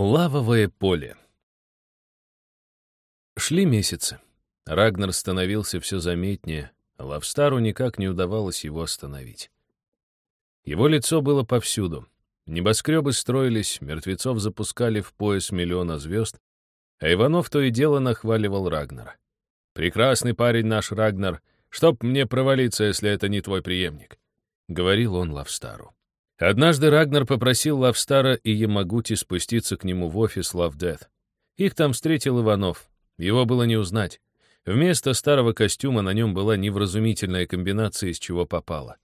Лавовое поле. Шли месяцы. Рагнар становился все заметнее, а Лавстару никак не удавалось его остановить. Его лицо было повсюду. Небоскребы строились, мертвецов запускали в пояс миллиона звезд, а Иванов то и дело нахваливал Рагнара. «Прекрасный парень наш Рагнар, чтоб мне провалиться, если это не твой преемник», — говорил он Лавстару. Однажды Рагнар попросил Лавстара и Ямагути спуститься к нему в офис Лавдет. Их там встретил Иванов. Его было не узнать. Вместо старого костюма на нем была невразумительная комбинация, из чего попало.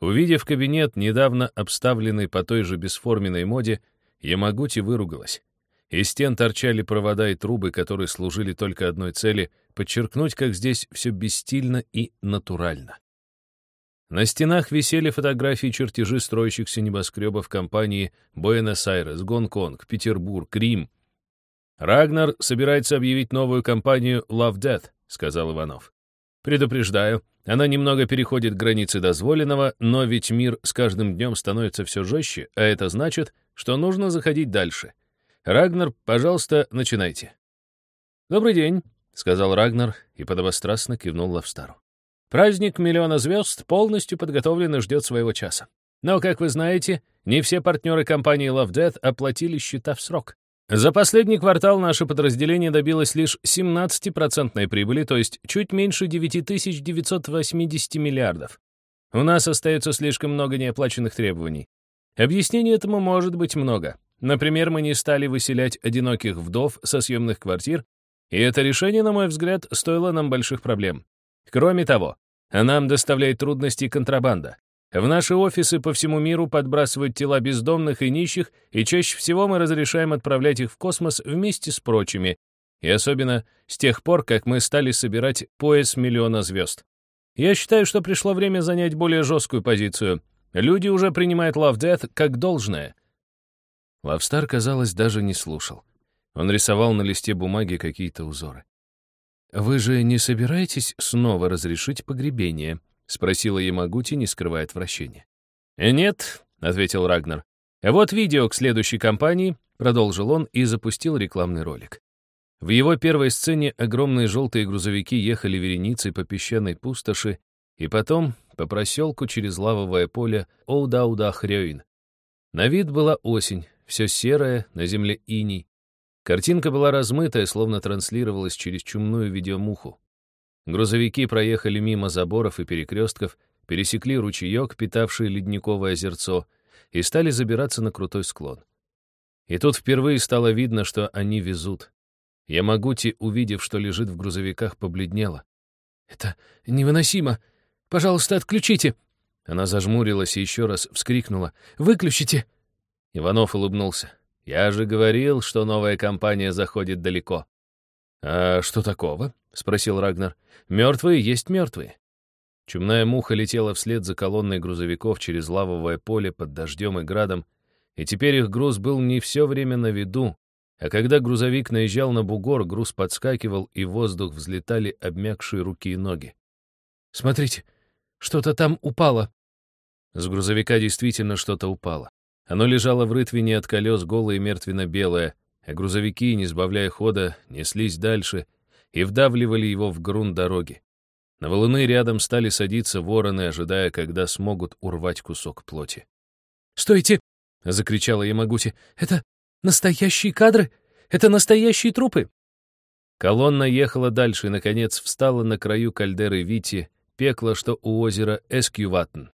Увидев кабинет, недавно обставленный по той же бесформенной моде, Ямагути выругалась. Из стен торчали провода и трубы, которые служили только одной цели — подчеркнуть, как здесь все бесстильно и натурально. На стенах висели фотографии чертежи строящихся небоскребов компании Буэнос-Айрес, Гонконг, Петербург, Рим. «Рагнар собирается объявить новую компанию Love Death», — сказал Иванов. «Предупреждаю, она немного переходит границы дозволенного, но ведь мир с каждым днем становится все жестче, а это значит, что нужно заходить дальше. Рагнар, пожалуйста, начинайте». «Добрый день», — сказал Рагнар и подобострастно кивнул Лавстару. Праздник миллиона звезд полностью подготовлен и ждет своего часа. Но, как вы знаете, не все партнеры компании Love Death оплатили счета в срок. За последний квартал наше подразделение добилось лишь 17% прибыли, то есть чуть меньше 9980 миллиардов. У нас остается слишком много неоплаченных требований. Объяснений этому может быть много. Например, мы не стали выселять одиноких вдов со съемных квартир, и это решение, на мой взгляд, стоило нам больших проблем. Кроме того, нам доставляет трудности контрабанда. В наши офисы по всему миру подбрасывают тела бездомных и нищих, и чаще всего мы разрешаем отправлять их в космос вместе с прочими, и особенно с тех пор, как мы стали собирать пояс миллиона звезд. Я считаю, что пришло время занять более жесткую позицию. Люди уже принимают Love Death как должное. Лавстар, казалось, даже не слушал. Он рисовал на листе бумаги какие-то узоры. «Вы же не собираетесь снова разрешить погребение?» — спросила Ямагути, не скрывая отвращения. «Э, «Нет», — ответил Рагнар. «Вот видео к следующей кампании», — продолжил он и запустил рекламный ролик. В его первой сцене огромные желтые грузовики ехали вереницей по песчаной пустоши и потом по проселку через лавовое поле Оуда-Уда-Хрёин. На вид была осень, все серое, на земле иней, Картинка была размытая, словно транслировалась через чумную видеомуху. Грузовики проехали мимо заборов и перекрестков, пересекли ручеек, питавший ледниковое озерцо, и стали забираться на крутой склон. И тут впервые стало видно, что они везут. Ямагути, увидев, что лежит в грузовиках, побледнела. «Это невыносимо! Пожалуйста, отключите!» Она зажмурилась и еще раз вскрикнула. «Выключите!» Иванов улыбнулся. Я же говорил, что новая компания заходит далеко. «А что такого?» — спросил Рагнар. «Мертвые есть мертвые». Чумная муха летела вслед за колонной грузовиков через лавовое поле под дождем и градом, и теперь их груз был не все время на виду, а когда грузовик наезжал на бугор, груз подскакивал, и в воздух взлетали обмякшие руки и ноги. «Смотрите, что-то там упало!» С грузовика действительно что-то упало. Оно лежало в рытвине от колес голое и мертвенно-белое, а грузовики, не сбавляя хода, неслись дальше и вдавливали его в грунт дороги. На валуны рядом стали садиться вороны, ожидая, когда смогут урвать кусок плоти. «Стойте!» — закричала Ямагути. «Это настоящие кадры! Это настоящие трупы!» Колонна ехала дальше и, наконец, встала на краю кальдеры Вити, пекла, что у озера Эскюватн.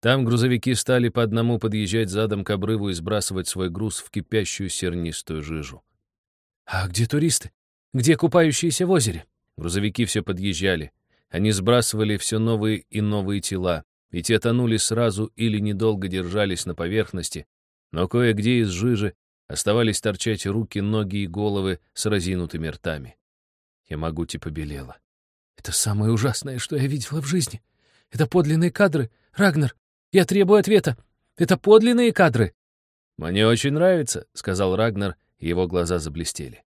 Там грузовики стали по одному подъезжать задом к обрыву и сбрасывать свой груз в кипящую сернистую жижу. «А где туристы? Где купающиеся в озере?» Грузовики все подъезжали. Они сбрасывали все новые и новые тела, и те тонули сразу или недолго держались на поверхности, но кое-где из жижи оставались торчать руки, ноги и головы с разинутыми ртами. Ямагути побелела. «Это самое ужасное, что я видела в жизни. Это подлинные кадры. Рагнар, я требую ответа. Это подлинные кадры». «Мне очень нравится», — сказал Рагнар, и его глаза заблестели.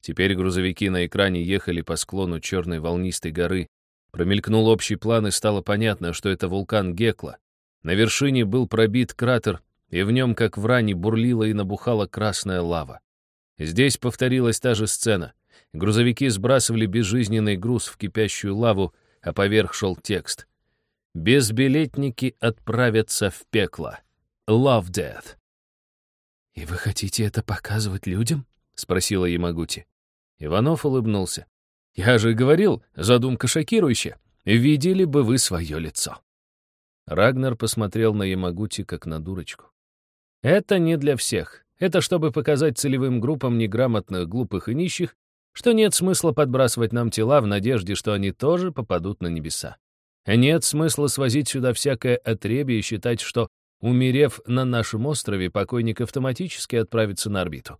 Теперь грузовики на экране ехали по склону черной волнистой горы. Промелькнул общий план, и стало понятно, что это вулкан Гекла. На вершине был пробит кратер, и в нем, как в ране, бурлила и набухала красная лава. Здесь повторилась та же сцена. Грузовики сбрасывали безжизненный груз в кипящую лаву, а поверх шел текст. «Безбилетники отправятся в пекло. Love Death». «И вы хотите это показывать людям?» — спросила Ямагути. Иванов улыбнулся. «Я же говорил, задумка шокирующая. Видели бы вы свое лицо». Рагнар посмотрел на Ямагути, как на дурочку. «Это не для всех. Это чтобы показать целевым группам неграмотных, глупых и нищих, что нет смысла подбрасывать нам тела в надежде, что они тоже попадут на небеса. Нет смысла свозить сюда всякое отребье и считать, что, умерев на нашем острове, покойник автоматически отправится на орбиту.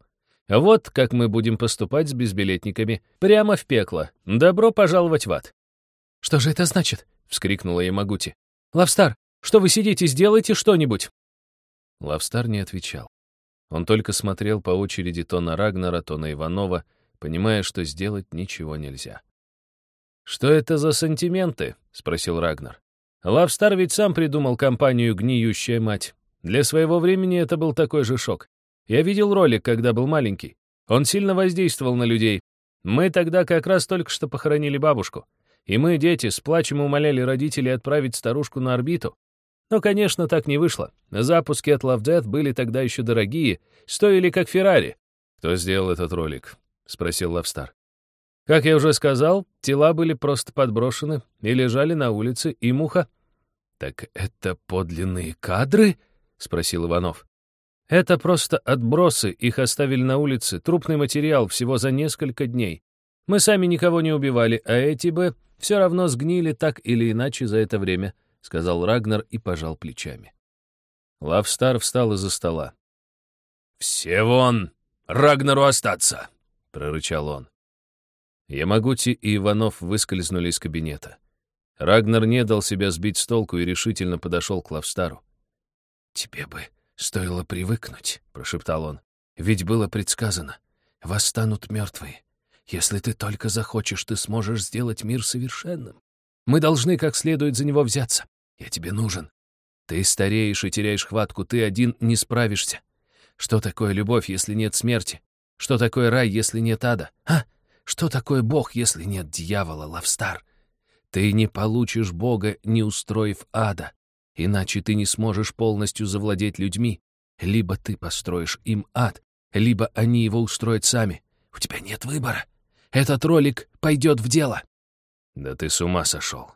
Вот как мы будем поступать с безбилетниками. Прямо в пекло. Добро пожаловать в ад. «Что же это значит?» — вскрикнула Ямагути. «Лавстар, что вы сидите, сделайте что-нибудь!» Лавстар не отвечал. Он только смотрел по очереди то на Рагнара, то на Иванова, понимая, что сделать ничего нельзя. «Что это за сантименты?» — спросил Рагнар. «Лавстар ведь сам придумал компанию «Гниющая мать». Для своего времени это был такой же шок. Я видел ролик, когда был маленький. Он сильно воздействовал на людей. Мы тогда как раз только что похоронили бабушку. И мы, дети, с плачем умоляли родителей отправить старушку на орбиту. Но, конечно, так не вышло. Запуски от Love Death были тогда еще дорогие, стоили как Феррари. «Кто сделал этот ролик?» — спросил Лавстар. Как я уже сказал, тела были просто подброшены и лежали на улице, и муха... «Так это подлинные кадры?» — спросил Иванов. Это просто отбросы, их оставили на улице, трупный материал всего за несколько дней. Мы сами никого не убивали, а эти бы все равно сгнили так или иначе за это время», — сказал Рагнар и пожал плечами. Лавстар встал из-за стола. «Все вон! Рагнару остаться!» — прорычал он. Ямагути и Иванов выскользнули из кабинета. Рагнар не дал себя сбить с толку и решительно подошел к Лавстару. «Тебе бы «Стоило привыкнуть», — прошептал он. «Ведь было предсказано. Восстанут мертвые. Если ты только захочешь, ты сможешь сделать мир совершенным. Мы должны как следует за него взяться. Я тебе нужен. Ты стареешь и теряешь хватку, ты один не справишься. Что такое любовь, если нет смерти? Что такое рай, если нет ада? А? Что такое Бог, если нет дьявола, Лавстар? Ты не получишь Бога, не устроив ада. Иначе ты не сможешь полностью завладеть людьми. Либо ты построишь им ад, либо они его устроят сами. У тебя нет выбора. Этот ролик пойдет в дело. Да ты с ума сошел.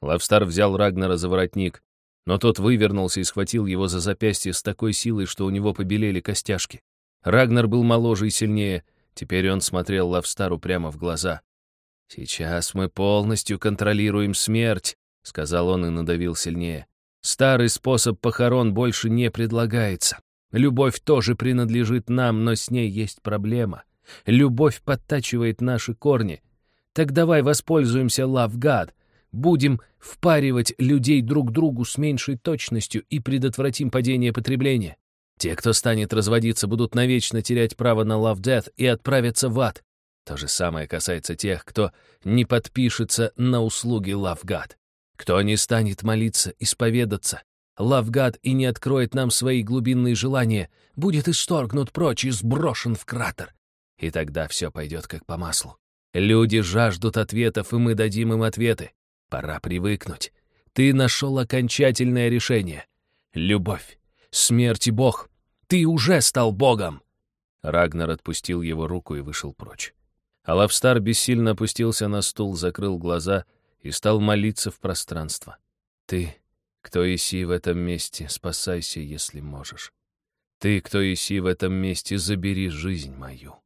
Лавстар взял Рагнара за воротник, но тот вывернулся и схватил его за запястье с такой силой, что у него побелели костяшки. Рагнар был моложе и сильнее, теперь он смотрел Лавстару прямо в глаза. «Сейчас мы полностью контролируем смерть», — сказал он и надавил сильнее. Старый способ похорон больше не предлагается. Любовь тоже принадлежит нам, но с ней есть проблема. Любовь подтачивает наши корни. Так давай воспользуемся God. Будем впаривать людей друг другу с меньшей точностью и предотвратим падение потребления. Те, кто станет разводиться, будут навечно терять право на Love Death и отправятся в ад. То же самое касается тех, кто не подпишется на услуги Love God. Кто не станет молиться, исповедаться, Лавгад и не откроет нам свои глубинные желания, будет исторгнут прочь и сброшен в кратер. И тогда все пойдет как по маслу. Люди жаждут ответов, и мы дадим им ответы. Пора привыкнуть. Ты нашел окончательное решение. Любовь, смерть и Бог. Ты уже стал Богом. Рагнар отпустил его руку и вышел прочь. Алавстар бессильно опустился на стул, закрыл глаза — и стал молиться в пространство. «Ты, кто иси в этом месте, спасайся, если можешь. Ты, кто иси в этом месте, забери жизнь мою».